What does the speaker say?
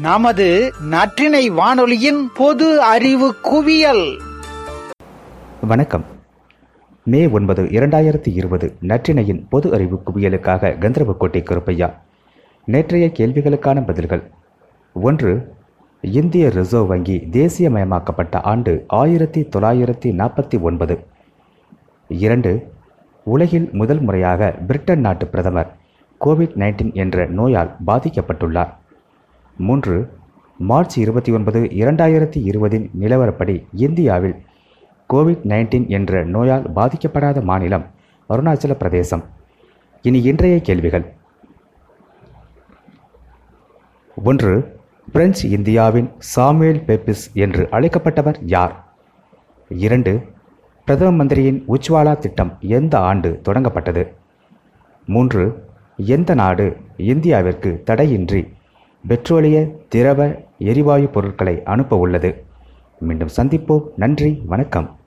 நமது நற்றினை வானொலியின் பொது அறிவு குவியல். வணக்கம். மே ஒன்பது இரண்டாயிரத்தி இருபது நற்றினையின் பொது அறிவு குவியலுக்காக கந்தரவக்கோட்டை கருப்பையா நேற்றைய கேள்விகளுக்கான பதில்கள். ஒன்று இந்திய ரிசர்வ் வங்கி தேசியமயமாக்கப்பட்ட ஆண்டு ஆயிரத்தி தொள்ளாயிரத்தி நாற்பத்தி ஒன்பது. இரண்டு உலகில் முதல் முறையாக பிரிட்டன் நாட்டு பிரதமர் கோவிட் நைன்டீன் என்ற நோயால் பாதிக்கப்பட்டுள்ளார். மூன்று மார்ச் இருபத்தி ஒன்பது இரண்டாயிரத்தி இருபதின் நிலவரப்படி இந்தியாவில் கோவிட் நைன்டீன் என்ற நோயால் பாதிக்கப்படாத மாநிலம் அருணாச்சல பிரதேசம். இனி இன்றைய கேள்விகள். ஒன்று பிரெஞ்சு இந்தியாவின் சாமுவேல் பெப்பிஸ் என்று அழைக்கப்பட்டவர் யார்? இரண்டு பிரதம மந்திரியின் உஜ்வாலா திட்டம் எந்த ஆண்டு தொடங்கப்பட்டது? மூன்று எந்த நாடு இந்தியாவிற்கு தடையின்றி பெட்ரோலிய திரவ எரிவாயு பொருட்களை அனுப்ப உள்ளது. மீண்டும் சந்திப்போம். நன்றி வணக்கம்.